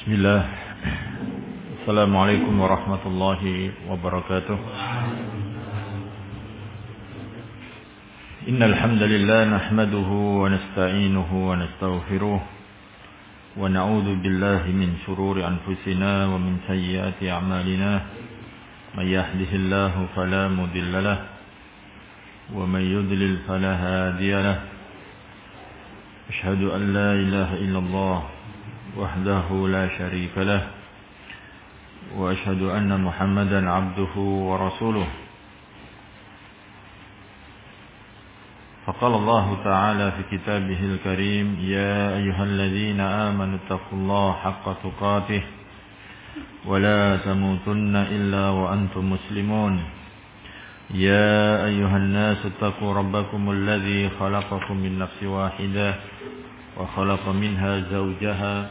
بسم الله. السلام عليكم ورحمة الله وبركاته. إن الحمد لله نحمده ونستعينه ونستغفره ونعوذ بالله من شرور أنفسنا ومن سيئات أعمالنا. من يهده الله فلا مضل له ومن يضلل فلا هادي له. أشهد أن لا إله إلا الله وحده لا شريك له وأشهد أن محمدا عبده ورسوله. فقال الله تعالى في كتابه الكريم يا أيها الذين آمنوا اتقوا الله حق تقاته ولا تموتن إلا وأنتم مسلمون. يا أيها الناس اتقوا ربكم الذي خلقكم من نفس واحدة وخلق منها زوجها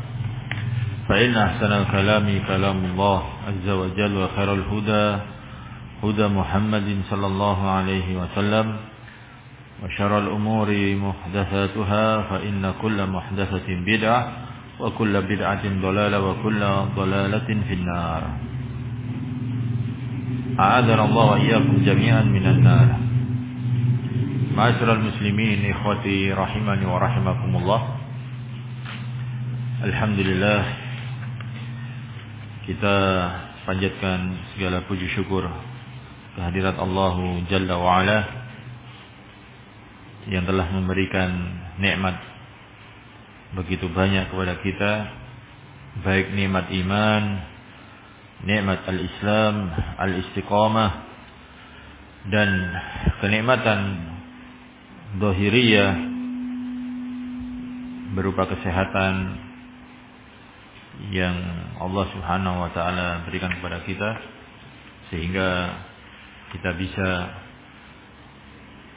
فإن أحسن الكلام كلام الله عز وجل وخير الهدى هدى محمد صلى الله عليه وسلم وشر الأمور محدثاتها فإن كل محدثة بدعة وكل بدعة ضلالة وكل ضلالة في النار. أعاذنا الله وإياكم جميعا من النار. معاشر المسلمين إخوتي رحمني ورحمكم الله. Alhamdulillah kita panjatkan segala puji syukur kehadirat Allah Jalla yang telah memberikan nikmat begitu banyak kepada kita baik nikmat iman, nikmat al-Islam, al-istiqamah dan kenikmatan dohiriyah berupa kesehatan yang Allah Subhanahu wa taala berikan kepada kita sehingga kita bisa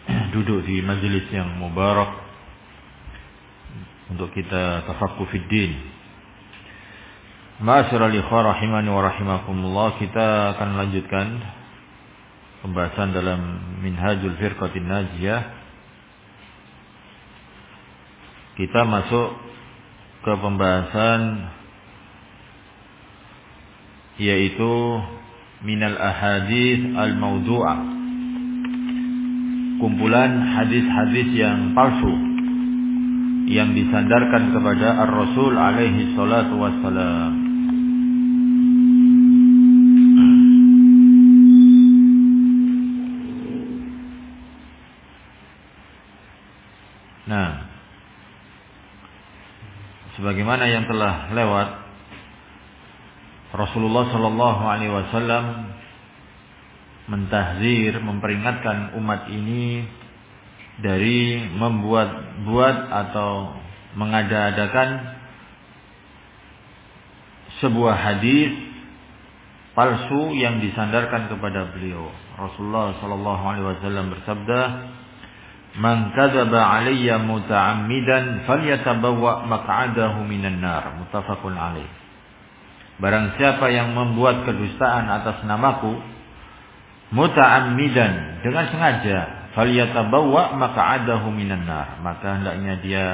duduk di majelis yang mubarak untuk kita tafaqquh fid din. Ma'asyiral ikhwah rahimani wa rahimakumullah, kita akan lanjutkan pembahasan dalam Minhajul Firqatin Najiyah. Kita masuk ke pembahasan yaitu minal ahadith al-mawdu'ah kumpulan hadis-hadis yang palsu yang disandarkan kepada Ar-Rasul alaihi salatu wassalam. Nah sebagaimana yang telah lewat Rasulullah Shallallahu Alaihi Wasallam mentahzir, memperingatkan umat ini dari membuat-buat atau mengada-adakan sebuah hadis palsu yang disandarkan kepada beliau. Rasulullah Shallallahu Alaihi Wasallam bersabda, "Man kadzaba alayya muta'ammidan falyatabawwa maq'adahu minan nar." Muttafaqun alaih. Barang siapa yang membuat kedustaan atas namaku muta'ammidan dengan sengaja falyatabawwa maq'adahu minan nar. Maka hendaknya dia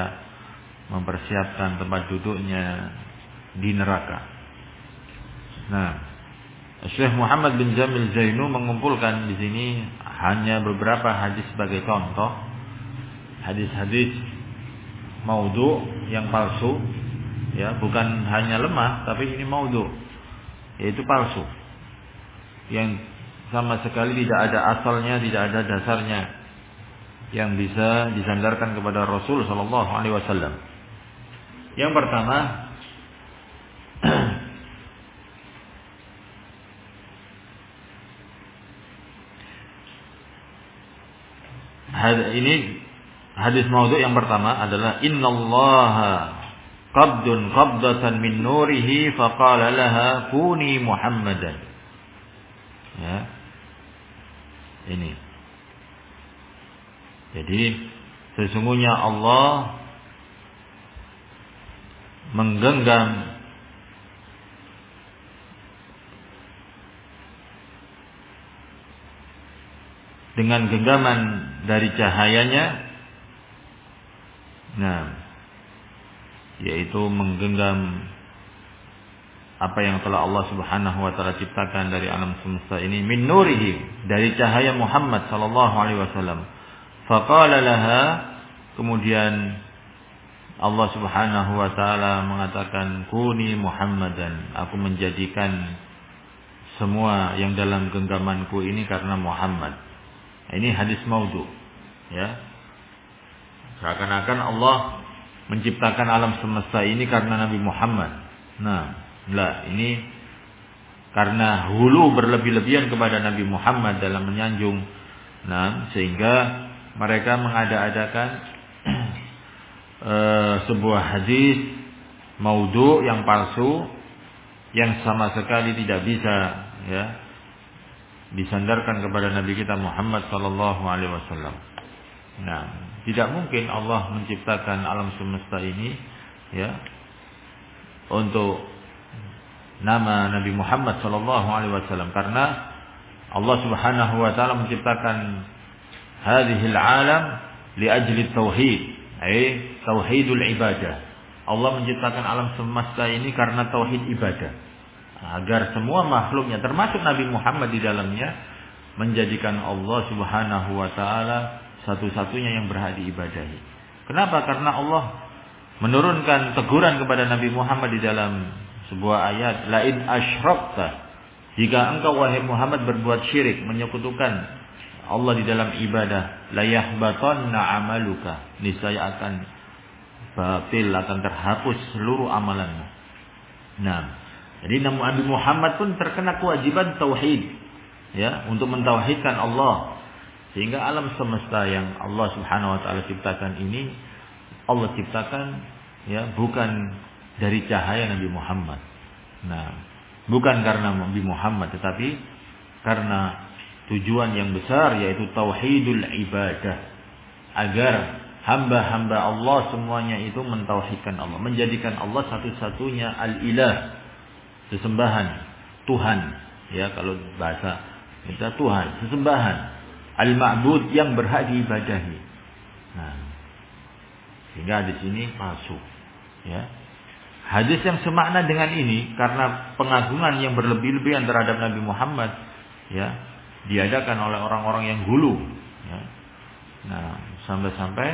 mempersiapkan tempat duduknya di neraka. Nah, Syekh Muhammad bin Jamil Zainu mengumpulkan di sini hanya beberapa hadis sebagai contoh. Hadis-hadis maudhu yang palsu ya bukan hanya lemah tapi ini maudhu. Yaitu palsu. Yang sama sekali tidak ada asalnya tidak ada dasarnya. Yang bisa disandarkan kepada Rasul Shallallahu Alaihi Wasallam. Yang pertama ini hadis maudhu yang pertama adalah innallaha qabdun qabdatan min nurihi faqala laha kuni muhammadan Ya. Ini. Jadi sesungguhnya Allah menggenggam dengan genggaman dari cahayanya nah yaitu menggenggam apa yang telah Allah Subhanahu wa taala ciptakan dari alam semesta ini min nurihi dari cahaya Muhammad sallallahu alaihi wasallam. Faqala laha kemudian Allah Subhanahu wa taala mengatakan kuni Muhammadan. Aku menjadikan semua yang dalam genggamanku ini karena Muhammad. Ini hadis maudhu ya. Seakan-akan Allah menciptakan alam semesta ini karena Nabi Muhammad. Nah lah ini karena hulu berlebih-lebihan kepada Nabi Muhammad dalam menyanjung. Nah sehingga mereka mengada-adakan e, sebuah hadis maudhu yang palsu yang sama sekali tidak bisa ya disandarkan kepada Nabi kita Muhammad sallallahu alaihi wasallam. Nah, tidak mungkin Allah menciptakan alam semesta ini ya untuk nama Nabi Muhammad sallallahu alaihi wasallam karena Allah Subhanahu wa taala menciptakan hadhil alam li ajli tauhid ay tauhidul ibadah. Allah menciptakan alam semesta ini karena tauhid ibadah. Agar semua makhluknya termasuk Nabi Muhammad di dalamnya menjadikan Allah Subhanahu wa taala satu-satunya yang berhak diibadahi. Kenapa? Karena Allah menurunkan teguran kepada Nabi Muhammad di dalam sebuah ayat, "Lain asyrakta" Jika engkau wahai Muhammad berbuat syirik, menyekutukan Allah di dalam ibadah, la yahbatanna amaluka. Niscaya akan batil, akan terhapus seluruh amalanmu. Nah, jadi Nabi Muhammad pun terkena kewajiban tauhid, ya, untuk mentauhidkan Allah. Sehingga alam semesta yang Allah Subhanahu wa taala ciptakan ini Allah ciptakan ya bukan dari cahaya Nabi Muhammad. Nah, bukan karena Nabi Muhammad tetapi karena tujuan yang besar yaitu tauhidul ibadah. Agar hamba-hamba Allah semuanya itu mentauhidkan Allah menjadikan Allah satu-satunya al-ilah sesembahan Tuhan. Ya kalau bahasa kita Tuhan sesembahan al-ma'bud yang berhak diibadahi nah sehingga di sini palsu ya hadis yang semakna dengan ini karena pengagungan yang berlebih-lebihan terhadap Nabi Muhammad ya diadakan oleh orang-orang yang hulu. Ya. Nah, sampai-sampai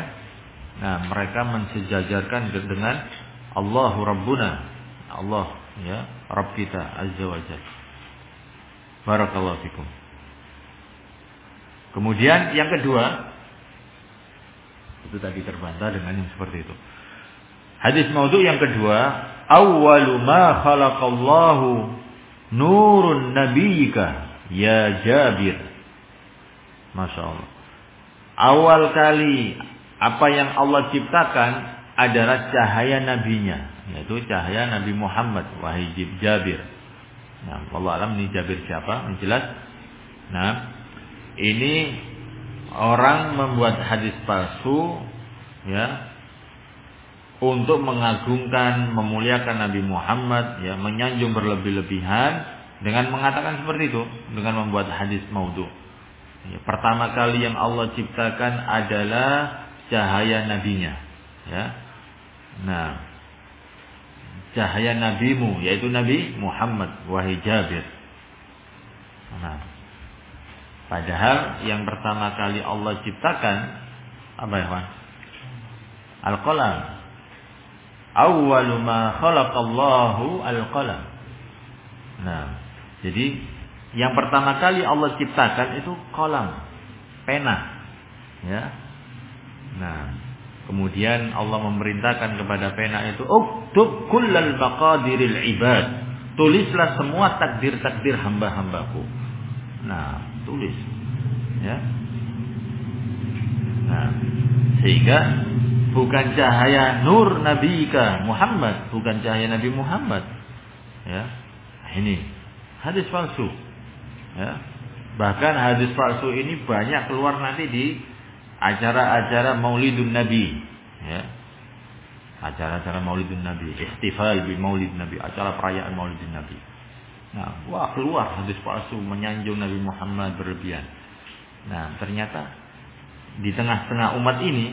nah mereka mensejajarkan dengan Allahu Rabbuna, Allah ya, Rabb kita Azza wa Jalla. Barakallahu fikum. Kemudian yang kedua itu tadi terbantah dengan yang seperti itu. Hadis maudhu yang kedua, awwalu ma khalaqallahu nurun nabiyyika Ya Jabir. Masya Allah. Awal kali apa yang Allah ciptakan adalah cahaya nabinya. Yaitu cahaya Nabi Muhammad. Wahai Jabir. Nah, Allah alam ini Jabir siapa? Menjelas. Nah, ini orang membuat hadis palsu ya untuk mengagungkan memuliakan Nabi Muhammad ya menyanjung berlebih-lebihan dengan mengatakan seperti itu, dengan membuat hadis maudhu. Ya, pertama kali yang Allah ciptakan adalah cahaya nabinya. Ya. Nah, cahaya nabimu yaitu Nabi Muhammad wahai Jabir. Nah, padahal yang pertama kali Allah ciptakan apa ya, Pak? Al-qalam. Awwalu ma khalaqallahu al-qalam. Nah, jadi yang pertama kali Allah ciptakan itu kolam, pena. Ya. Nah, kemudian Allah memerintahkan kepada pena itu, "Uktub kullal maqadiril ibad." Tulislah semua takdir-takdir hamba-hambaku. Nah, tulis. Ya. Nah, sehingga bukan cahaya nur Nabi Muhammad, bukan cahaya Nabi Muhammad. Ya. Nah, ini hadis palsu. Ya. Bahkan hadis palsu ini banyak keluar nanti di acara-acara Maulidun Nabi, ya. Acara-acara Maulidun Nabi, ihtifal bi Maulid Nabi, acara perayaan Maulidun Nabi. Nah, wah keluar hadis palsu menyanjung Nabi Muhammad berlebihan. Nah, ternyata di tengah-tengah umat ini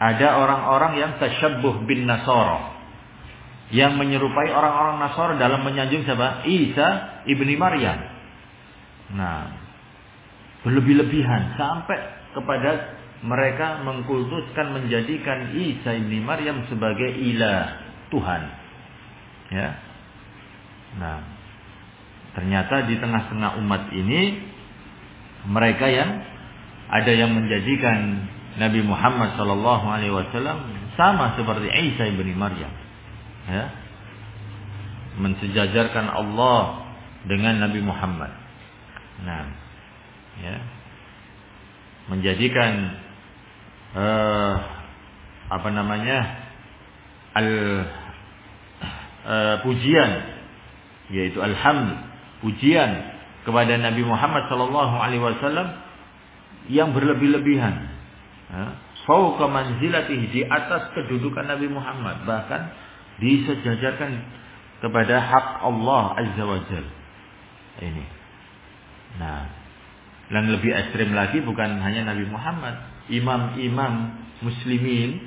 ada orang-orang yang tasyabbuh bin Nasara yang menyerupai orang-orang Nasara dalam menyanjung siapa? Isa ibni Maryam. Nah, berlebih-lebihan sampai kepada mereka mengkultuskan menjadikan Isa ibni Maryam sebagai ilah Tuhan. Ya. Nah, ternyata di tengah-tengah umat ini mereka yang ada yang menjadikan Nabi Muhammad Shallallahu Alaihi Wasallam sama seperti Isa ibni Maryam, ya, mensejajarkan Allah dengan Nabi Muhammad. Nah, ya, menjadikan uh, apa namanya al uh, pujian yaitu alhamd pujian kepada Nabi Muhammad Shallallahu Alaihi Wasallam yang berlebih-lebihan. Fauqa manzilatihi di atas kedudukan Nabi Muhammad bahkan disejajarkan kepada hak Allah Azza wa. Ini. Nah, yang lebih ekstrim lagi bukan hanya Nabi Muhammad, imam-imam muslimin,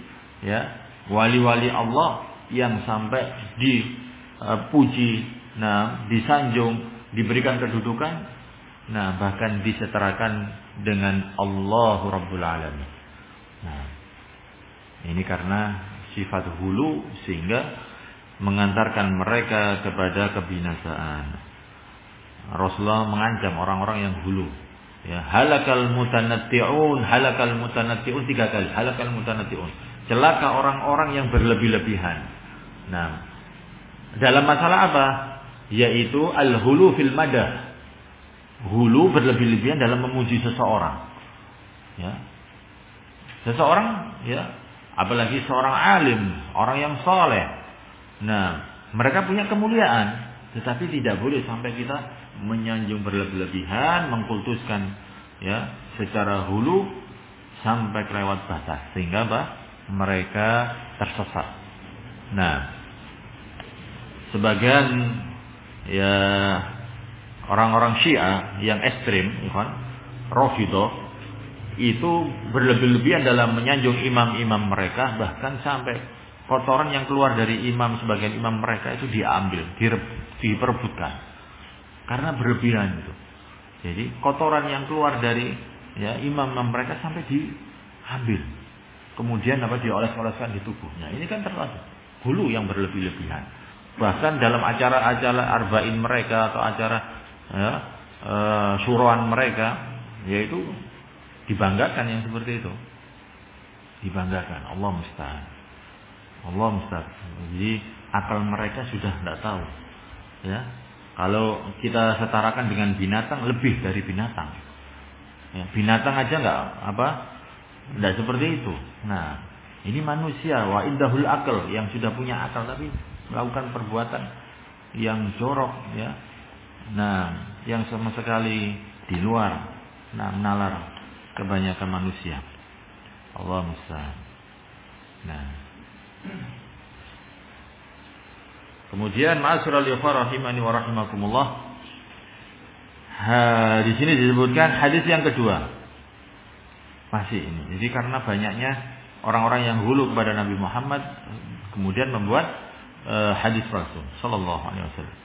ya, wali-wali Allah yang sampai dipuji, nah, disanjung, diberikan kedudukan, nah, bahkan disetarakan dengan Allah Rabbul Alamin. Nah, ini karena sifat hulu sehingga mengantarkan mereka kepada kebinasaan. Rasulullah mengancam orang-orang yang hulu. Ya, halakal mutanatti'un, halakal mutanatti'un tiga kali, halakal mutanatti'un. Celaka orang-orang yang berlebih-lebihan. Nah, dalam masalah apa? Yaitu al-hulu fil madah. Hulu berlebih-lebihan dalam memuji seseorang. Ya. Seseorang ya, apalagi seorang alim, orang yang soleh. Nah, mereka punya kemuliaan, tetapi tidak boleh sampai kita menyanjung berlebih-lebihan, mengkultuskan ya secara hulu sampai kelewat batas sehingga apa? mereka tersesat. Nah, sebagian ya orang-orang Syiah yang ekstrim, kan, Rafidah itu berlebih-lebihan dalam menyanjung imam-imam mereka bahkan sampai kotoran yang keluar dari imam sebagian imam mereka itu diambil, diperebutkan karena berlebihan itu. Jadi kotoran yang keluar dari ya imam-imam mereka sampai diambil. Kemudian apa dioles-oleskan di tubuhnya. Ini kan terlalu hulu yang berlebih-lebihan. Bahkan dalam acara-acara arba'in mereka atau acara ya, e, suruhan mereka yaitu dibanggakan yang seperti itu. Dibanggakan. Allah mustahil. Allah mustahil. Jadi akal mereka sudah tidak tahu. Ya, kalau kita setarakan dengan binatang lebih dari binatang. Ya, binatang aja nggak apa, nggak seperti itu. Nah, ini manusia wa indahul akal yang sudah punya akal tapi melakukan perbuatan yang jorok ya. Nah, yang sama sekali di luar nah nalar kebanyakan manusia. Allah musta'an. Nah. Kemudian ma'asyiral ikhwah rahimani wa rahimakumullah. Ha, di sini disebutkan hadis yang kedua. Masih ini. Jadi karena banyaknya orang-orang yang hulu kepada Nabi Muhammad kemudian membuat uh, hadis Rasul sallallahu alaihi wasallam.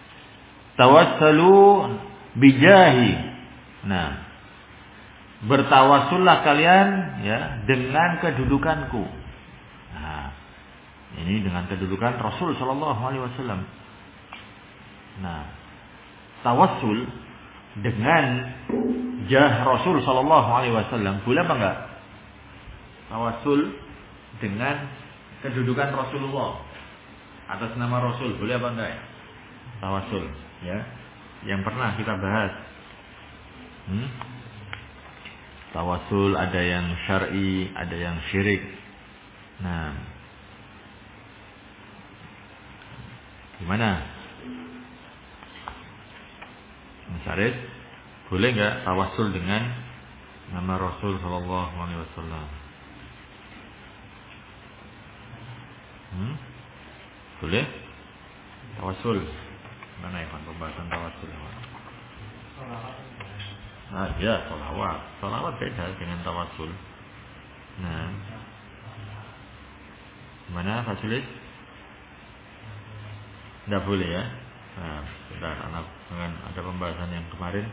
Tawassalu bijahi. Nah, bertawassullah kalian ya dengan kedudukanku. Ini dengan kedudukan Rasul Shallallahu Alaihi Wasallam. Nah, tawassul dengan jah Rasul Shallallahu Alaihi Wasallam boleh apa enggak? Tawassul dengan kedudukan Rasulullah atas nama Rasul boleh apa enggak? Tawassul, ya, yang pernah kita bahas. Hmm? Tawasul ada yang syar'i, ada yang syirik. Nah, Gimana? Mas Arif? Boleh nggak tawasul dengan nama Rasul Shallallahu Alaihi Wasallam? Hmm? Boleh? Tawasul. Ya? Mana ya kan pembahasan tawasul? Nah, ya, salawat. Salawat beda dengan tawasul. Nah. Mana fasilit? Tidak boleh ya. Nah, sebentar, anak dengan ada pembahasan yang kemarin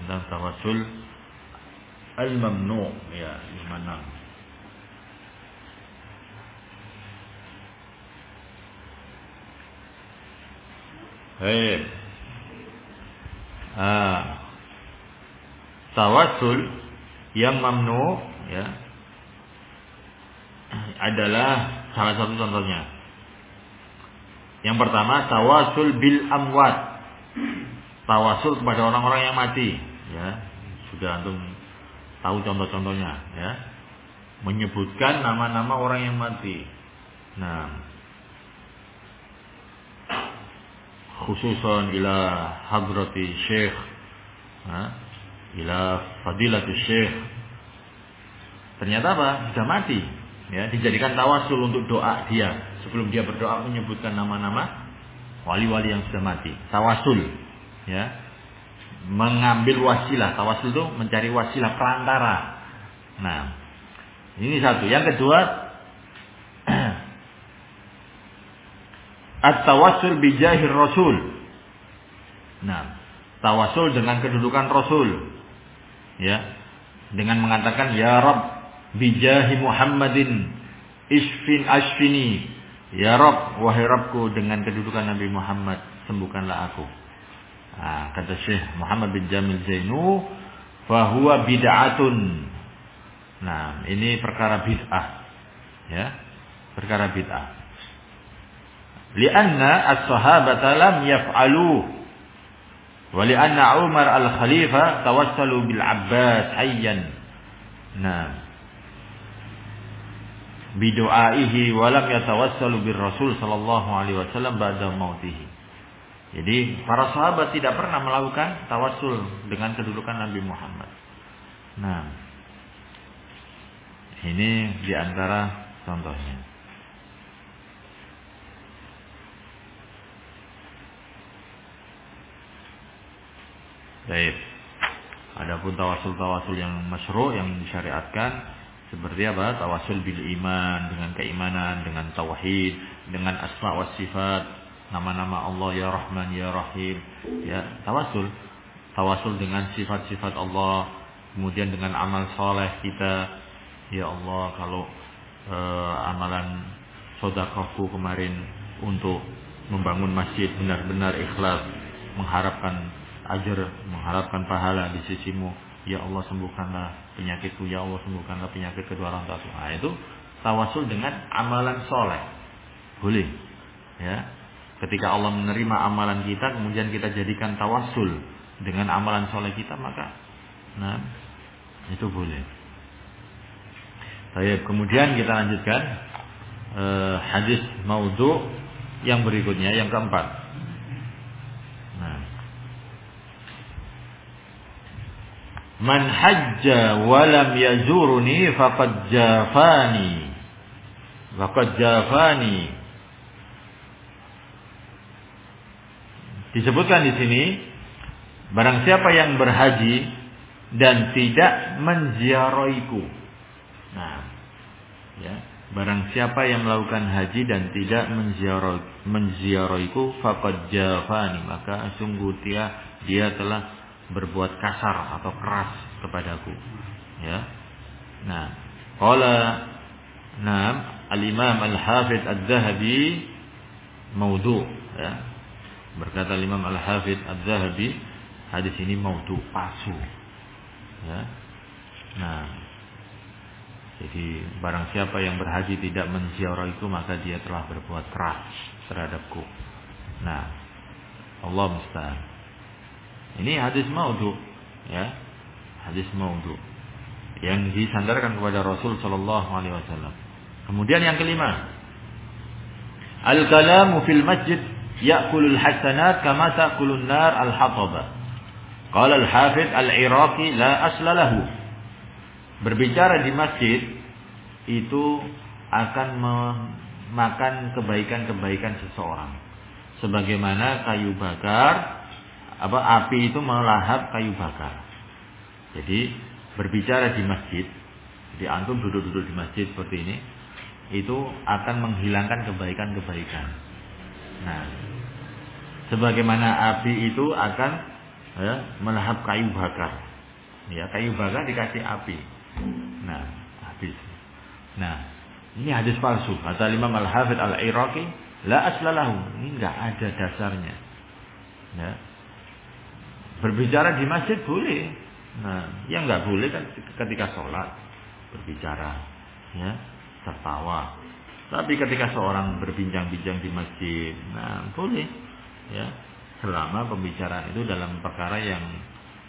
tentang tawasul al-mamnu ya, 56. Baik. Ah. Tawasul yang mamnu ya adalah salah satu contohnya. Yang pertama tawasul bil amwat. Tawasul kepada orang-orang yang mati, ya. Sudah antum tahu contoh-contohnya, ya. Menyebutkan nama-nama orang yang mati. Nah, khususan ila hadrati syekh ila fadilatu syekh ternyata apa? Sudah mati ya. Dijadikan tawasul untuk doa dia. Sebelum dia berdoa menyebutkan nama-nama wali-wali yang sudah mati. Tawasul ya. Mengambil wasilah. Tawasul itu mencari wasilah perantara. Nah ini satu. Yang kedua At-tawassul bijahir Rasul. Nah, tawasul dengan kedudukan Rasul. Ya. Dengan mengatakan ya Rabb bijahi Muhammadin isfin asfini. Ya Rabb, wahai Rabbku dengan kedudukan Nabi Muhammad, sembuhkanlah aku. Nah, kata Syekh Muhammad bin Jamil Zainu, fahuwa bid'atun. Nah, ini perkara bid'ah. Ya. Perkara bid'ah. Lianna as-sahabata lam yaf'aluh. Wa lianna Umar al-Khalifah tawassalu bil Abbas hayyan. Nah. Bidu'aihi wa lam yatawassalu bir Rasul sallallahu alaihi wasallam ba'da mautihi. Jadi para sahabat tidak pernah melakukan tawassul dengan kedudukan Nabi Muhammad. Nah, ini di antara contohnya. Baik. Adapun tawasul-tawasul yang masyru' yang disyariatkan seperti apa? Tawasul bil iman dengan keimanan, dengan tauhid, dengan asma wa sifat, nama-nama Allah ya Rahman ya Rahim. Ya, tawasul. Tawasul dengan sifat-sifat Allah, kemudian dengan amal soleh kita. Ya Allah, kalau uh, amalan sodakohku kemarin untuk membangun masjid benar-benar ikhlas, mengharapkan ajar mengharapkan pahala di sisimu. Ya Allah sembuhkanlah penyakitku. Ya Allah sembuhkanlah penyakit kedua orang tua nah itu tawasul dengan amalan soleh. Boleh ya. Ketika Allah menerima amalan kita kemudian kita jadikan tawasul dengan amalan soleh kita maka nah itu boleh. Baik, kemudian kita lanjutkan eh, hadis maudhu yang berikutnya yang keempat Man hajja walam yazuruni faqad jafani. Faqad jafani. Disebutkan di sini barang siapa yang berhaji dan tidak menziarahiku. Nah, ya, barang siapa yang melakukan haji dan tidak menziarahiku faqad jafani, maka sungguh dia dia telah berbuat kasar atau keras kepadaku. Ya. Nah, qala Naam Al-Imam Al-Hafidh Al-Zahabi maudhu ya. Berkata Imam Al-Hafidh Al-Zahabi hadis ini maudhu palsu. Ya. Nah, jadi barang siapa yang berhaji tidak menziarah itu maka dia telah berbuat keras terhadapku. Nah, Allah musta'an. Ini hadis maudhu, ya. Hadis maudhu yang disandarkan kepada Rasul sallallahu alaihi wasallam. Kemudian yang kelima, al-kalamu fil masjid ya'kulul hasanat kama ta'kulun nar al-hataba. Qala al-Hafidh al-Iraqi la aslalahu. Berbicara di masjid itu akan memakan kebaikan-kebaikan seseorang. Sebagaimana kayu bakar apa api itu melahap kayu bakar. Jadi berbicara di masjid, jadi antum duduk-duduk di masjid seperti ini, itu akan menghilangkan kebaikan-kebaikan. Nah, sebagaimana api itu akan ya, melahap kayu bakar. Ya, kayu bakar dikasih api. Nah, habis. Nah, ini hadis palsu. Kata Imam Al-Hafidh Al-Iraqi, la aslalahu. Ini enggak ada dasarnya. Ya. Berbicara di masjid boleh. Nah, yang enggak boleh kan ketika sholat berbicara. Ya tertawa. Tapi ketika seorang berbincang-bincang di masjid, nah boleh, ya, selama pembicaraan itu dalam perkara yang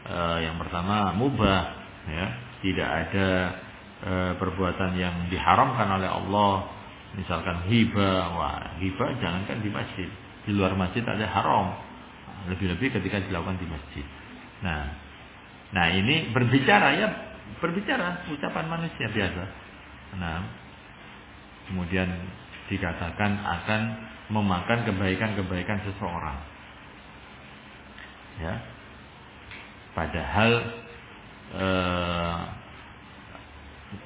eh, yang pertama mubah, ya, tidak ada eh, perbuatan yang diharamkan oleh Allah, misalkan hibah, wah hibah jangankan di masjid, di luar masjid ada haram, lebih-lebih ketika dilakukan di masjid. Nah, nah ini berbicara ya berbicara ucapan manusia biasa. Nah, kemudian dikatakan akan memakan kebaikan-kebaikan seseorang. Ya. Padahal eh,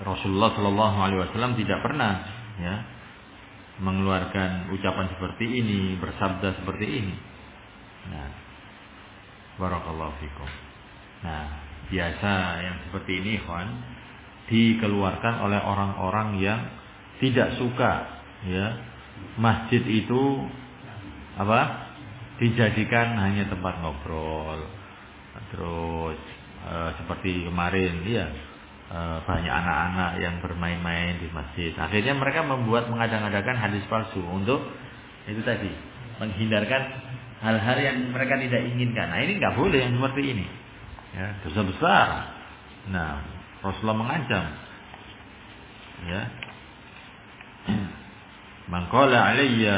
Rasulullah Shallallahu Alaihi Wasallam tidak pernah ya mengeluarkan ucapan seperti ini, bersabda seperti ini. Nah, barakallahu fikum. Nah, biasa yang seperti ini, Juan, dikeluarkan oleh orang-orang yang tidak suka ya. Masjid itu apa? Dijadikan hanya tempat ngobrol. Terus e, seperti kemarin ya e, banyak anak-anak yang bermain-main di masjid. Akhirnya mereka membuat mengadang-adakan hadis palsu untuk itu tadi menghindarkan hal-hal yang mereka tidak inginkan nah ini nggak boleh yang seperti ini ya dosa besar nah Rasulullah mengancam ya Mangkola alayya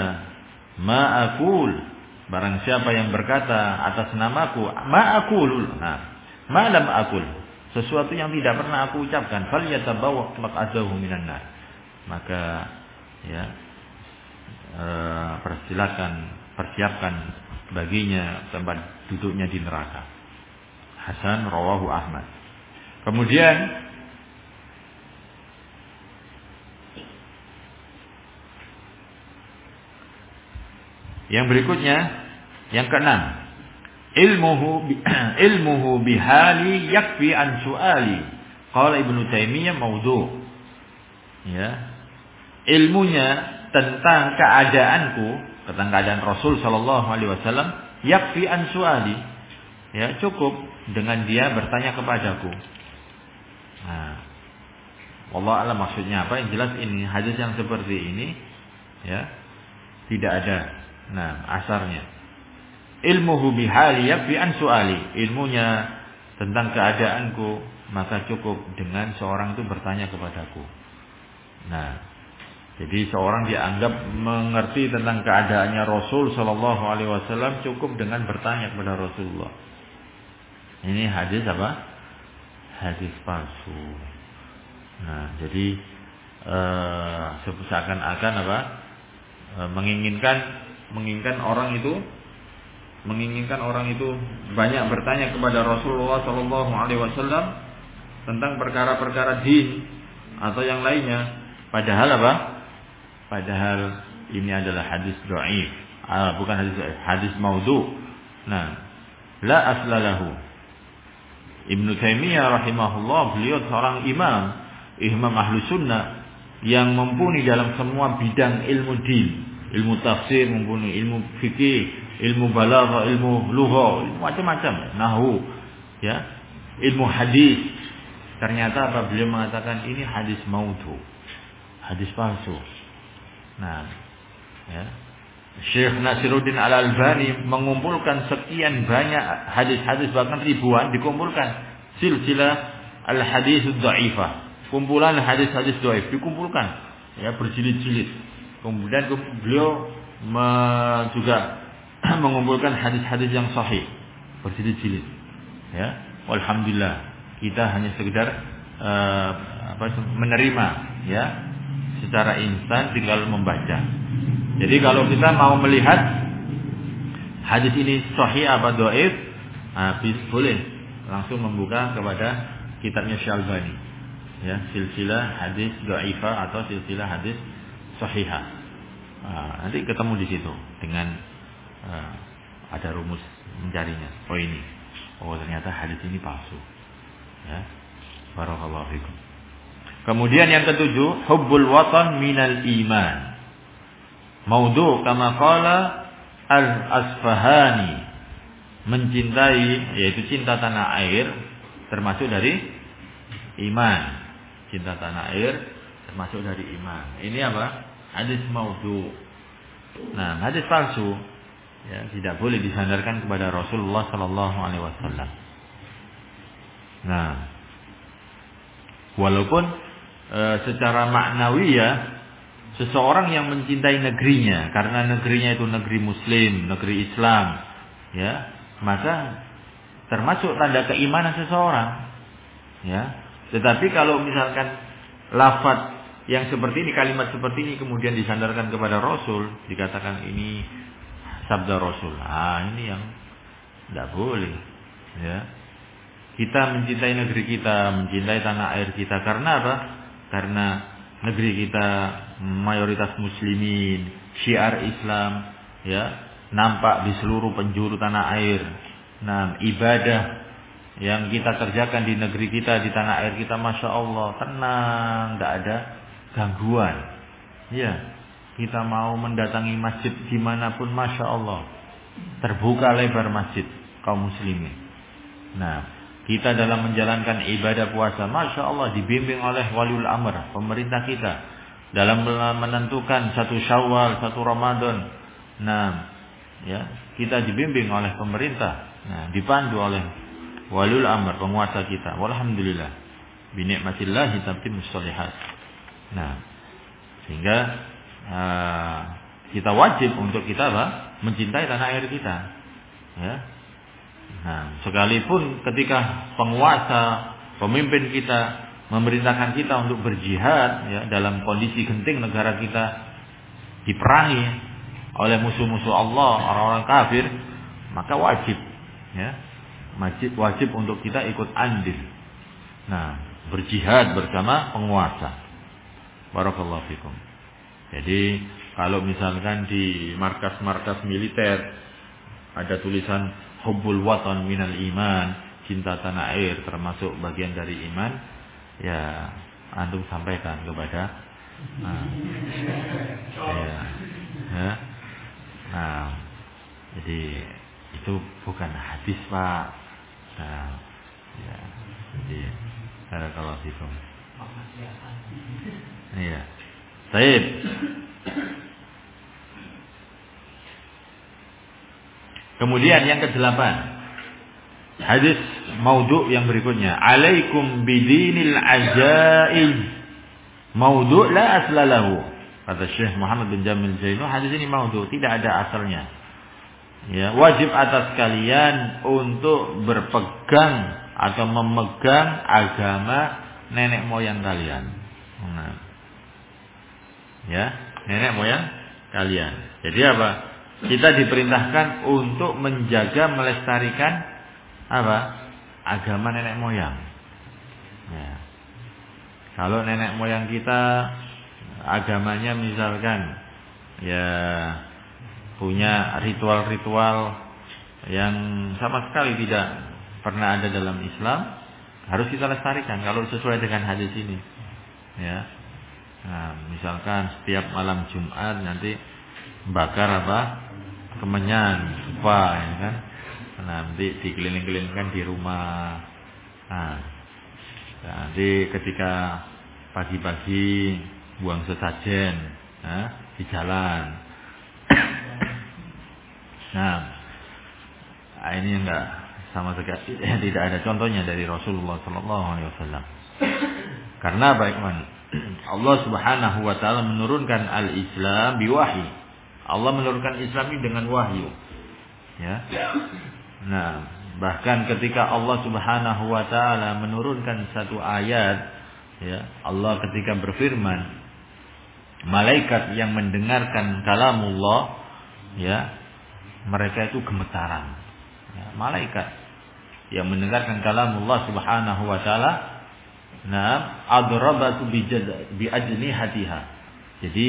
ma akul. Barang siapa yang berkata atas namaku ma akul. Nah, ma lam akul. Sesuatu yang tidak pernah aku ucapkan. Fal yatabawa maq'adahu minan nar. Maka ya eh, persilakan persiapkan baginya tempat duduknya di neraka. Hasan rawahu Ahmad. Kemudian Yang berikutnya, yang keenam, ilmuhu ilmuhu bihali yakfi an suali. Qala Ibnu Taimiyah maudhu. Ya. Ilmunya tentang keadaanku, tentang keadaan Rasul sallallahu alaihi wasallam, yakfi an suali. Ya, cukup dengan dia bertanya kepadaku. Nah, Allah alam maksudnya apa? Yang jelas ini hadis yang seperti ini ya tidak ada Nah, asarnya. Ilmuhu bihali yakfi an suali. Ilmunya tentang keadaanku, maka cukup dengan seorang itu bertanya kepadaku. Nah, jadi seorang dianggap mengerti tentang keadaannya Rasul Shallallahu Alaihi Wasallam cukup dengan bertanya kepada Rasulullah. Ini hadis apa? Hadis palsu. Nah, jadi eh, seakan-akan apa? Eh, menginginkan menginginkan orang itu menginginkan orang itu banyak bertanya kepada Rasulullah Shallallahu Alaihi Wasallam tentang perkara-perkara din atau yang lainnya. Padahal apa? Padahal ini adalah hadis doaif, ah, bukan hadis doaif, hadis maudhu. Nah, la aslalahu. Ibnu Taimiyah rahimahullah beliau seorang imam, imam ahlu sunnah yang mumpuni dalam semua bidang ilmu din ilmu tafsir mempunyai ilmu fikih, ilmu balaghah, ilmu lugha, macam-macam, nahu, ya, ilmu hadis. Ternyata apa beliau mengatakan ini hadis maudhu, hadis palsu. Nah, ya. Syekh Nasiruddin Al Albani mengumpulkan sekian banyak hadis-hadis bahkan ribuan dikumpulkan silsilah al hadis dhaifah kumpulan hadis-hadis dhaif dikumpulkan ya berjilid-jilid Kemudian beliau juga mengumpulkan hadis-hadis yang sahih berjilid-jilid. Ya, alhamdulillah kita hanya sekedar uh, apa menerima ya secara instan tinggal membaca. Jadi kalau kita mau melihat hadis ini sahih apa doif, nah, boleh langsung membuka kepada kitabnya Syalbani. Ya, silsilah hadis doifa atau silsilah hadis sahihah. Nah, nanti ketemu di situ dengan uh, ada rumus mencarinya. Oh ini, oh ternyata hadis ini palsu. Ya, barakallahu fikum. Kemudian yang ketujuh, hubbul watan minal iman. Maudu kama qala al-Asfahani mencintai yaitu cinta tanah air termasuk dari iman. Cinta tanah air termasuk dari iman. Ini apa? Hadis maudhu. Nah, hadis palsu ya tidak boleh disandarkan kepada Rasulullah sallallahu alaihi wasallam. Nah, walaupun e, secara maknawi ya seseorang yang mencintai negerinya karena negerinya itu negeri muslim, negeri Islam, ya, maka termasuk tanda keimanan seseorang. Ya. Tetapi kalau misalkan lafaz yang seperti ini, kalimat seperti ini kemudian disandarkan kepada Rasul, dikatakan ini sabda Rasul. Ah, ini yang tidak boleh. Ya. Kita mencintai negeri kita, mencintai tanah air kita karena apa? Karena negeri kita mayoritas muslimin, syiar Islam, ya, nampak di seluruh penjuru tanah air. Nah, ibadah yang kita kerjakan di negeri kita, di tanah air kita, masya Allah, tenang, tidak ada gangguan. Ya, kita mau mendatangi masjid di mana pun, masya Allah, terbuka lebar masjid kaum muslimin. Nah, kita dalam menjalankan ibadah puasa, masya Allah dibimbing oleh waliul amr, pemerintah kita dalam menentukan satu syawal, satu Ramadan. Nah, ya kita dibimbing oleh pemerintah, nah, dipandu oleh waliul amr, penguasa kita. Walhamdulillah, binikmatillah tatimmus shalihat. Nah, sehingga uh, kita wajib untuk kita apa? mencintai tanah air kita. Ya, Nah, sekalipun ketika penguasa, pemimpin kita memerintahkan kita untuk berjihad ya dalam kondisi genting negara kita diperangi oleh musuh-musuh Allah, orang-orang kafir, maka wajib ya. Wajib wajib untuk kita ikut andil. Nah, berjihad bersama penguasa. Barakallahu fikum. Jadi, kalau misalkan di markas-markas militer ada tulisan hubbul watan minal iman, cinta tanah air termasuk bagian dari iman, ya antum sampaikan kepada nah, ya, ya. Nah, jadi itu bukan hadis pak. Nah, ya, jadi kalau itu. Iya. Baik. Kemudian yang kedelapan. Hadis maudhu yang berikutnya. Alaikum bidinil ajaib. Maudhu la aslalahu. Kata Syekh Muhammad bin Jamil Zainu. Hadis ini maudhu. Tidak ada asalnya. Ya, wajib atas kalian untuk berpegang atau memegang agama nenek moyang kalian. Nah. Ya, nenek moyang kalian. Jadi apa? Kita diperintahkan untuk menjaga melestarikan apa agama nenek moyang. Ya. Kalau nenek moyang kita agamanya misalkan ya punya ritual-ritual yang sama sekali tidak pernah ada dalam Islam harus kita lestarikan kalau sesuai dengan hadis ini ya nah, misalkan setiap malam Jumat nanti bakar apa kemenyan, supa, ya kan. Nanti dikeliling-kelilingkan di rumah. Nah, nanti ketika pagi-pagi buang sesajen nah, di jalan. nah, ini enggak sama sekali eh, tidak ada contohnya dari Rasulullah Sallallahu Alaihi Wasallam. Karena baik Allah Subhanahu Wa Taala menurunkan al-Islam biwahyi Allah menurunkan Islam ini dengan wahyu. Ya. Nah, Bahkan ketika Allah Subhanahu wa taala menurunkan satu ayat ya, Allah ketika berfirman malaikat yang mendengarkan kalamullah ya, mereka itu gemetaran. Ya, malaikat yang mendengarkan kalamullah Subhanahu wa taala nah adrabatu bi ajnihatiha. Jadi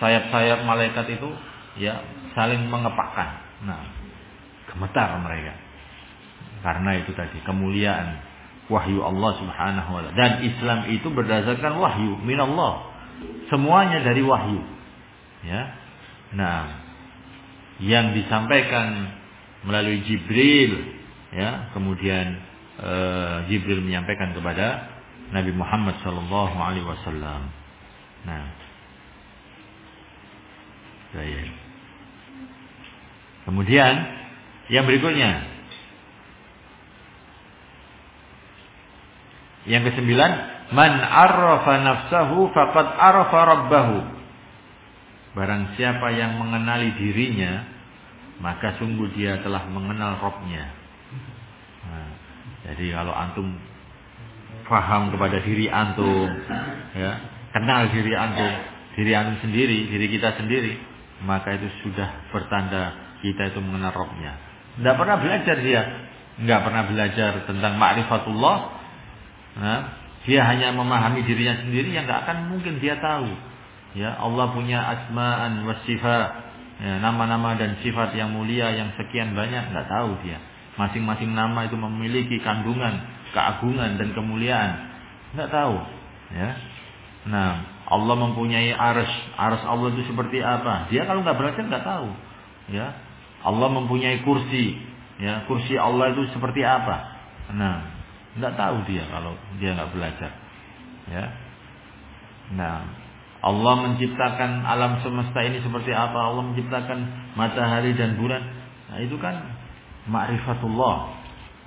sayap-sayap malaikat itu ya saling mengepakkan. Nah, gemetar mereka. Karena itu tadi kemuliaan wahyu Allah Subhanahu wa taala. Dan Islam itu berdasarkan wahyu minallah. Semuanya dari wahyu. Ya. Nah, yang disampaikan melalui Jibril ya, kemudian uh, Jibril menyampaikan kepada Nabi Muhammad sallallahu alaihi wasallam. Nah. Saya. Kemudian yang berikutnya Yang kesembilan, man arrafa nafsahu faqad arafa rabbahu. Barang siapa yang mengenali dirinya, maka sungguh dia telah mengenal Robnya. Nah, jadi kalau antum faham kepada diri antum, ya, kenal diri antum, diri antum sendiri, diri kita sendiri, maka itu sudah bertanda kita itu mengenal Robnya. Tidak pernah belajar dia, nggak pernah belajar tentang ma'rifatullah, Nah, dia hanya memahami dirinya sendiri yang nggak akan mungkin dia tahu. Ya, Allah punya asma'an wa sifat. Ya, nama-nama dan sifat yang mulia yang sekian banyak nggak tahu dia. Masing-masing nama itu memiliki kandungan, keagungan dan kemuliaan. Nggak tahu. Ya. Nah, Allah mempunyai ars. Ars Allah itu seperti apa? Dia kalau nggak belajar nggak tahu. Ya. Allah mempunyai kursi. Ya, kursi Allah itu seperti apa? Nah, Nggak tahu dia kalau dia nggak belajar. Ya. Nah, Allah menciptakan alam semesta ini seperti apa? Allah menciptakan matahari dan bulan. Nah, itu kan ma'rifatullah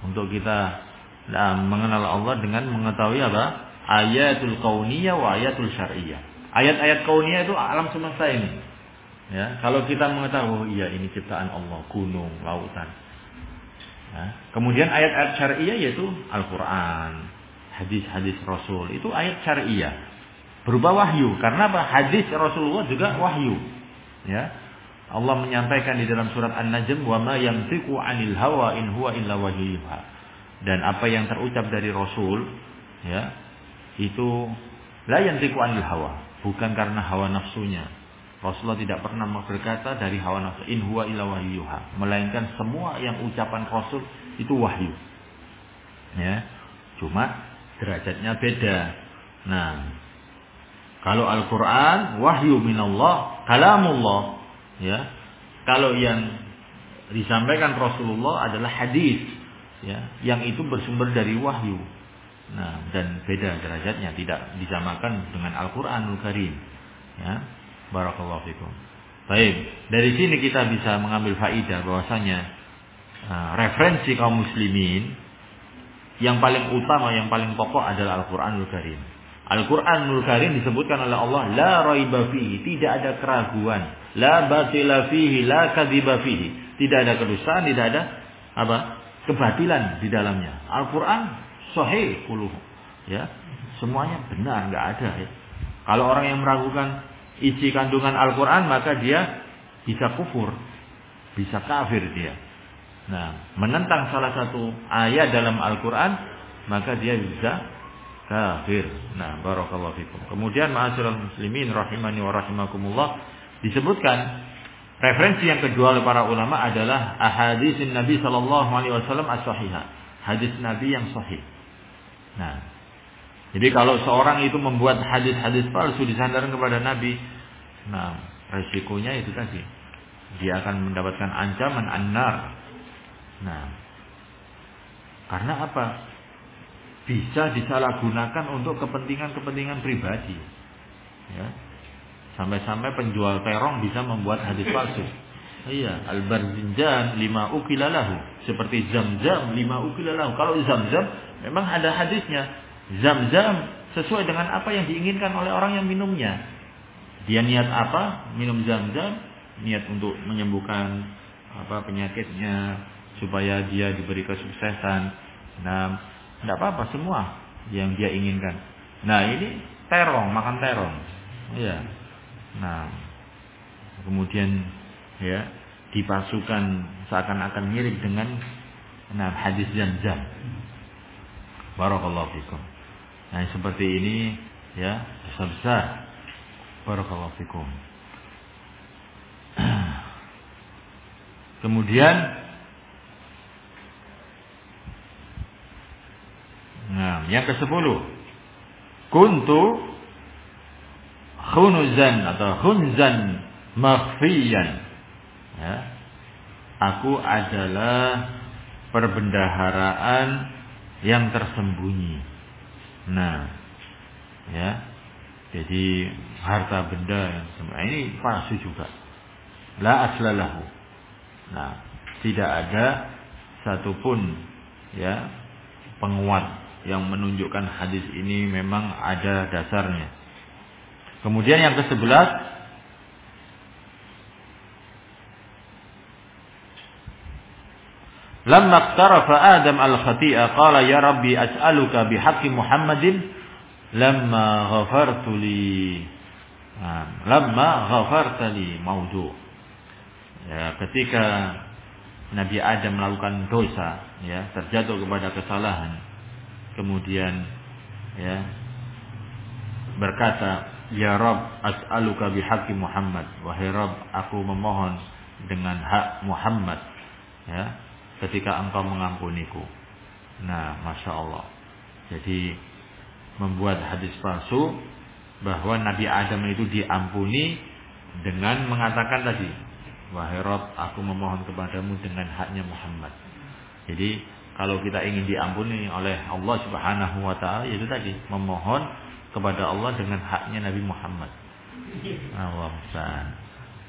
untuk kita nah, mengenal Allah dengan mengetahui apa? Ayatul kauniyah wa ayatul syar'iyah. Ayat-ayat kauniyah itu alam semesta ini. Ya, kalau kita mengetahui oh iya ini ciptaan Allah, gunung, lautan. Ya. Kemudian ayat-ayat syariah yaitu Al-Quran, hadis-hadis Rasul. Itu ayat syariah. Berupa wahyu. Karena? Hadis Rasulullah juga wahyu. Ya. Allah menyampaikan di dalam surat An-Najm, "Wa ma yamtiku 'anil hawa in huwa illa wahyuha." Dan apa yang terucap dari Rasul, ya, itu la yantiku 'anil hawa, bukan karena hawa nafsunya, Rasulullah tidak pernah berkata dari hawa nafsu in huwa illa wahyuha, melainkan semua yang ucapan Rasul itu wahyu. Ya. Cuma derajatnya beda. Nah, kalau Al-Qur'an wahyu minallah, kalamullah, ya. Kalau yang disampaikan Rasulullah adalah hadis, ya, yang itu bersumber dari wahyu. Nah, dan beda derajatnya, tidak disamakan dengan Al-Qur'anul Karim. Ya. Barakallahu fikum. Baik, dari sini kita bisa mengambil faidah bahwasanya uh, referensi kaum muslimin yang paling utama, yang paling pokok adalah Al-Qur'anul Karim. Al-Qur'anul Karim disebutkan oleh Allah la raiba fihi, tidak ada keraguan, la batila fihi, la kadziba fihi. Tidak ada kedustaan, tidak ada apa? kebatilan di dalamnya. Al-Qur'an sahih. Ya. Semuanya benar, nggak ada ya. Kalau orang yang meragukan isi kandungan Al-Quran maka dia bisa kufur, bisa kafir dia. Nah, menentang salah satu ayat dalam Al-Quran maka dia bisa kafir. Nah, barakallahu fikum. Kemudian ma'asyiral muslimin rahimani wa disebutkan referensi yang kedua oleh para ulama adalah ahadits Nabi sallallahu alaihi as-sahihah. Hadis Nabi yang sahih. Nah, jadi kalau seorang itu membuat hadis-hadis palsu disandarkan kepada Nabi, nah resikonya itu tadi dia akan mendapatkan ancaman annar. Nah, karena apa? Bisa disalahgunakan untuk kepentingan-kepentingan pribadi. Ya. Sampai-sampai penjual terong bisa membuat hadis palsu. Iya, al-barzinjan lima ukilalahu. Seperti zam-zam lima ukilalahu. Kalau zam-zam memang ada hadisnya Zam-zam sesuai dengan apa yang diinginkan oleh orang yang minumnya. Dia niat apa? Minum zam-zam, niat untuk menyembuhkan apa penyakitnya, supaya dia diberi kesuksesan. Nah, tidak apa-apa semua yang dia inginkan. Nah, ini terong, makan terong. Ya. Nah, kemudian ya dipasukan seakan-akan mirip dengan nah hadis jam-jam. Barakallahu fikum. Nah, seperti ini ya, besar-besar. Barakallahu fikum. Kemudian Nah, yang ke-10. Kuntu khunuzan atau khunzan makhfiyan. Ya. Aku adalah perbendaharaan yang tersembunyi. Nah, ya. Jadi harta benda yang sembunyi ini palsu juga. La aslalahu. Nah, tidak ada satupun ya penguat yang menunjukkan hadis ini memang ada dasarnya. Kemudian yang ke-11 Lamma iqtarafa Adam al-khati'a qala ya Rabbi as'aluka bihaqqi Muhammadin? Lamma ghafartu li. Lamma ghafarta li maudu. Ya ketika Nabi Adam melakukan dosa ya terjatuh kepada kesalahan kemudian ya berkata ya Rob as'aluka bihaqqi Muhammad. Wahai Rob aku memohon dengan hak Muhammad ya ketika engkau mengampuniku nah masya Allah jadi membuat hadis palsu bahwa Nabi Adam itu diampuni dengan mengatakan tadi wahai Rob aku memohon kepadamu dengan haknya Muhammad jadi kalau kita ingin diampuni oleh Allah Subhanahu wa taala itu tadi memohon kepada Allah dengan haknya Nabi Muhammad. Allah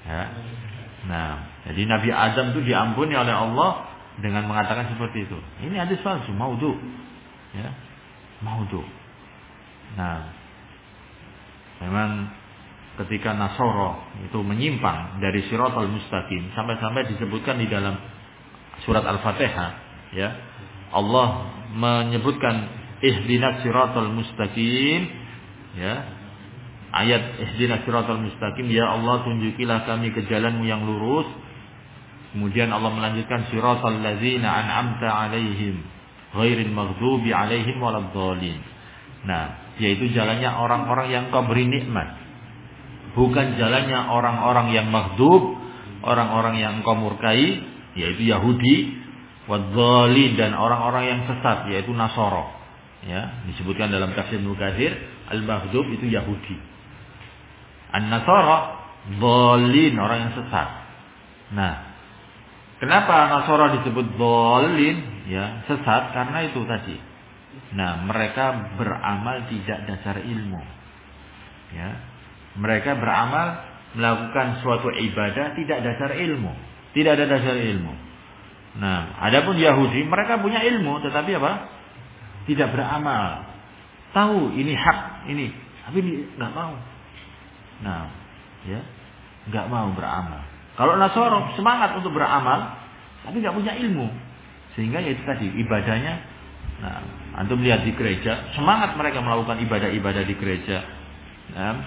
ya. Nah, jadi Nabi Adam itu diampuni oleh Allah dengan mengatakan seperti itu. Ini hadis palsu, maudhu. Ya. Maudhu. Nah, memang ketika Nasoro itu menyimpang dari Siratul Mustaqim sampai-sampai disebutkan di dalam surat Al-Fatihah ya Allah menyebutkan ihdinas siratal mustaqim ya ayat ihdinas siratal mustaqim ya Allah tunjukilah kami ke jalanmu yang lurus kemudian Allah melanjutkan siratal ladzina an'amta alaihim ghairil maghdubi alaihim waladdallin nah yaitu jalannya orang-orang yang kau beri nikmat bukan jalannya orang-orang yang maghdub orang-orang yang kau murkai yaitu Yahudi wadzalin dan orang-orang yang sesat yaitu Nasoro. Ya, disebutkan dalam tafsir Mukathir al-Maghdub itu Yahudi. An-Nasara dhalin orang yang sesat. Nah, kenapa Nasara disebut dhalin ya, sesat karena itu tadi. Nah, mereka beramal tidak dasar ilmu. Ya. Mereka beramal melakukan suatu ibadah tidak dasar ilmu, tidak ada dasar ilmu. Nah, adapun Yahudi mereka punya ilmu tetapi apa? Tidak beramal. Tahu ini hak ini, tapi nggak mau. Nah, ya, nggak mau beramal. Kalau Nasoro semangat untuk beramal, tapi nggak punya ilmu, sehingga ya itu tadi ibadahnya. Nah, antum lihat di gereja, semangat mereka melakukan ibadah-ibadah di gereja. Nah,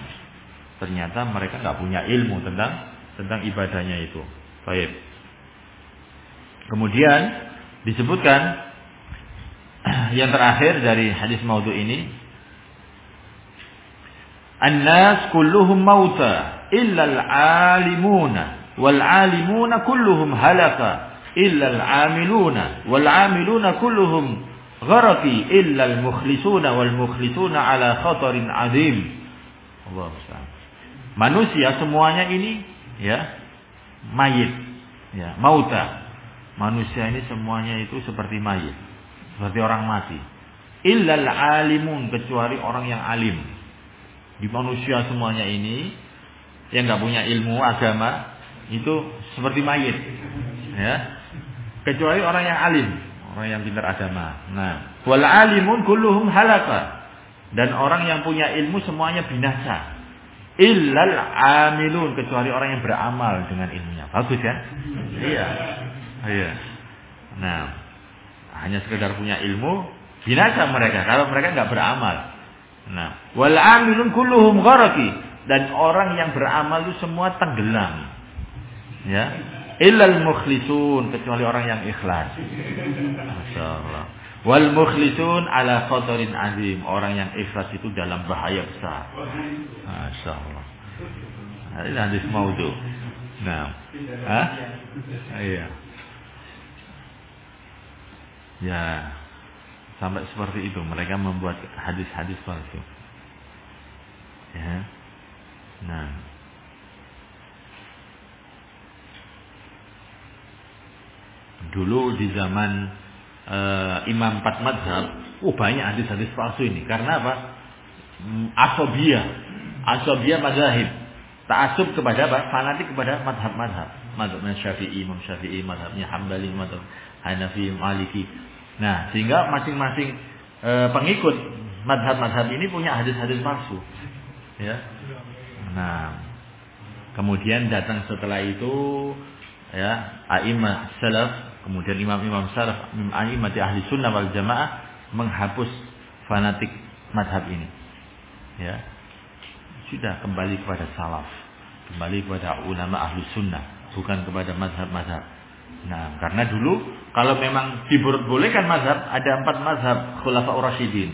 ternyata mereka nggak punya ilmu tentang tentang ibadahnya itu. Baik. Kemudian disebutkan yang terakhir dari hadis maudhu ini An-nas kulluhum mauta illa al-alimuna wal alimuna kulluhum halaka illa al-amiluna wal amiluna kulluhum gharaqi illa al-mukhlisuna wal mukhlisuna ala khatarin Manusia semuanya ini ya mayit ya mauta Manusia ini semuanya itu seperti mayit, seperti orang mati. Illal alimun kecuali orang yang alim. Di manusia semuanya ini yang nggak punya ilmu agama itu seperti mayit, ya. Kecuali orang yang alim, orang yang pintar agama. Nah, wal alimun kulluhum halaka. Dan orang yang punya ilmu semuanya binasa. Illal amilun kecuali orang yang beramal dengan ilmunya. Bagus ya? Iya. Iya. Nah, hanya sekedar punya ilmu, binasa mereka kalau mereka nggak beramal. Nah, wal amilun kulluhum gharaqi dan orang yang beramal itu semua tenggelam. Ya. Illal mukhlisun kecuali orang yang ikhlas. Masyaallah. Wal mukhlisun ala qadarin azim. Orang yang ikhlas itu dalam bahaya besar. Masyaallah. Nah, ini hadis maudhu. Nah. Hah? Iya. Ya. Sampai seperti itu mereka membuat hadis-hadis palsu. Ya. Nah. Dulu di zaman uh, Imam Empat Madhab, oh banyak hadis-hadis palsu ini. Karena apa? Hmm, asobia, asobia mazahib. Ta'asub kepada apa? Fanatik kepada madhab-madhab. Madhabnya Syafi'i, Imam Syafi'i, madhabnya Hambali, madhab Hanafi, Maliki. Nah, sehingga masing-masing e, pengikut madhab-madhab ini punya hadis-hadis palsu. Ya. Nah, kemudian datang setelah itu ya a'immah salaf, kemudian imam-imam salaf, a'immah ahli sunnah wal jamaah menghapus fanatik madhab ini. Ya. Sudah kembali kepada salaf, kembali kepada ulama ahli sunnah, bukan kepada madhab-madhab. Nah, karena dulu kalau memang dibolehkan mazhab, ada empat mazhab khulafa Rasyidin.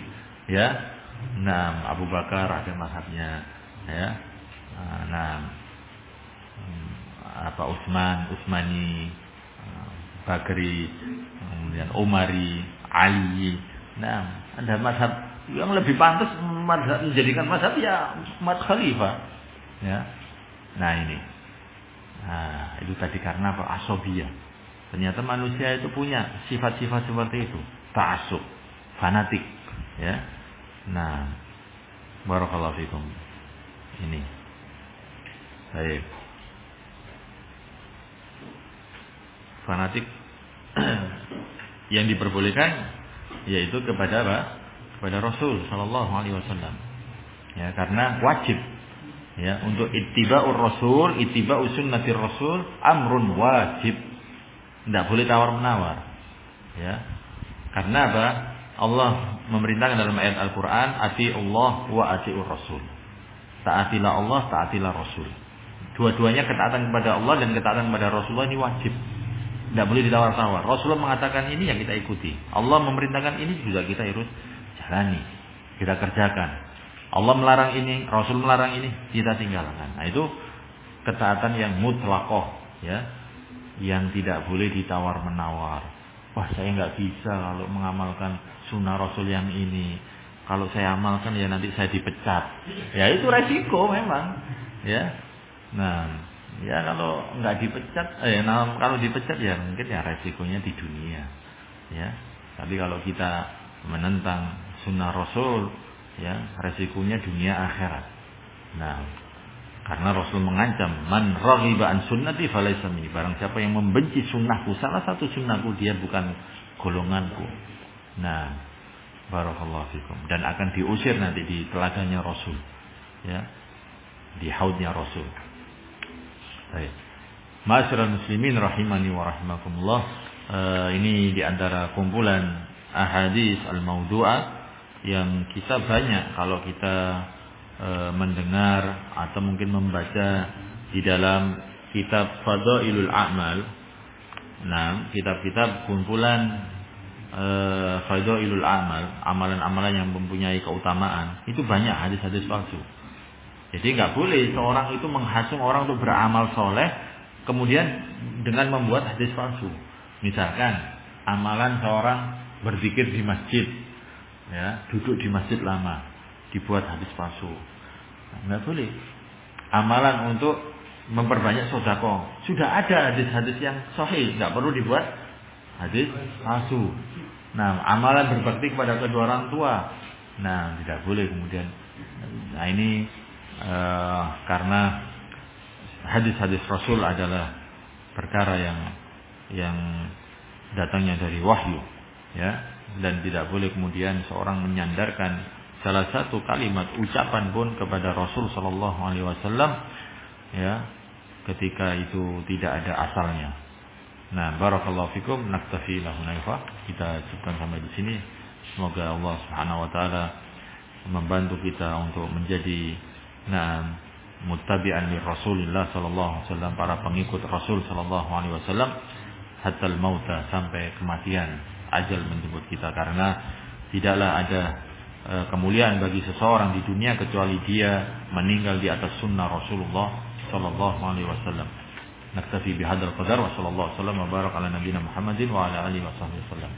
Ya. Nah, Abu Bakar ada mazhabnya. Ya. Nah, hmm, apa Utsman, Utsmani, Bakri, kemudian Umari, Ali. Nah, ada mazhab yang lebih pantas mazhab, menjadikan mazhab ya umat khalifah. Ya. Nah ini. Nah, itu tadi karena apa? Asobia. Ternyata manusia itu punya sifat-sifat seperti itu. Ta'asub, fanatik. Ya. Nah, barakallahu fikum. Ini. Baik. Fanatik yang diperbolehkan yaitu kepada apa? Kepada Rasul Shallallahu Alaihi Wasallam. Ya, karena wajib ya untuk ittiba'ur Rasul, ittiba'u sunnatir Rasul amrun wajib. Tidak boleh tawar menawar. Ya. Karena apa? Allah memerintahkan dalam ayat Al-Qur'an, "Ati Allah wa atiur Rasul." Taatilah Allah, taatilah Rasul. Dua-duanya ketaatan kepada Allah dan ketaatan kepada Rasulullah ini wajib. Tidak boleh ditawar-tawar. Rasulullah mengatakan ini yang kita ikuti. Allah memerintahkan ini juga kita harus jalani. Kita kerjakan. Allah melarang ini, Rasul melarang ini, kita tinggalkan. Nah itu ketaatan yang mutlakoh. Ya, yang tidak boleh ditawar-menawar. Wah saya nggak bisa kalau mengamalkan sunnah Rasul yang ini. Kalau saya amalkan ya nanti saya dipecat. Ya itu resiko memang. Ya, Nah, ya kalau nggak dipecat, eh, nah, kalau dipecat ya mungkin ya resikonya di dunia, ya. Tapi kalau kita menentang sunnah Rasul, ya resikonya dunia akhirat. Nah, karena Rasul mengancam, man raghiba an sunnati falaysa minni. Barang siapa yang membenci sunnahku, salah satu sunnahku dia bukan golonganku. Nah, barakallahu fikum dan akan diusir nanti di telaganya Rasul. Ya. Di haudnya Rasul. Baik. Masyarakat muslimin rahimani wa rahimakumullah. Uh, ini di antara kumpulan ahadis al-maudu'ah yang kita banyak kalau kita uh, mendengar atau mungkin membaca di dalam kitab Fadailul A'mal. Nah, kitab-kitab kumpulan uh, Fadailul A'mal, amalan-amalan yang mempunyai keutamaan, itu banyak hadis-hadis palsu. Jadi nggak boleh seorang itu menghasung orang untuk beramal soleh, kemudian dengan membuat hadis palsu. Misalkan amalan seorang berzikir di masjid, ya duduk di masjid lama, dibuat hadis palsu. Nggak boleh. Amalan untuk memperbanyak sodako sudah ada hadis-hadis yang sahih, nggak perlu dibuat hadis palsu. Nah, amalan berbakti kepada kedua orang tua, nah tidak boleh kemudian. Nah ini uh, karena hadis-hadis Rasul adalah perkara yang yang datangnya dari wahyu ya dan tidak boleh kemudian seorang menyandarkan salah satu kalimat ucapan pun kepada Rasul Shallallahu Alaihi Wasallam ya ketika itu tidak ada asalnya. Nah, barakallahu fikum naktafi lahuna Kita cukupkan sampai di sini. Semoga Allah Subhanahu wa taala membantu kita untuk menjadi nah muttabi'an li Rasulillah sallallahu alaihi wasallam para pengikut Rasul sallallahu alaihi wasallam hatta mauta sampai kematian ajal menjemput kita karena tidaklah ada e, kemuliaan bagi seseorang di dunia kecuali dia meninggal di atas sunnah Rasulullah sallallahu alaihi wasallam. Naktafi bihadzal qadar wa sallallahu alaihi wasallam wa barak ala nabiyyina Muhammadin wa ala alihi wasallam.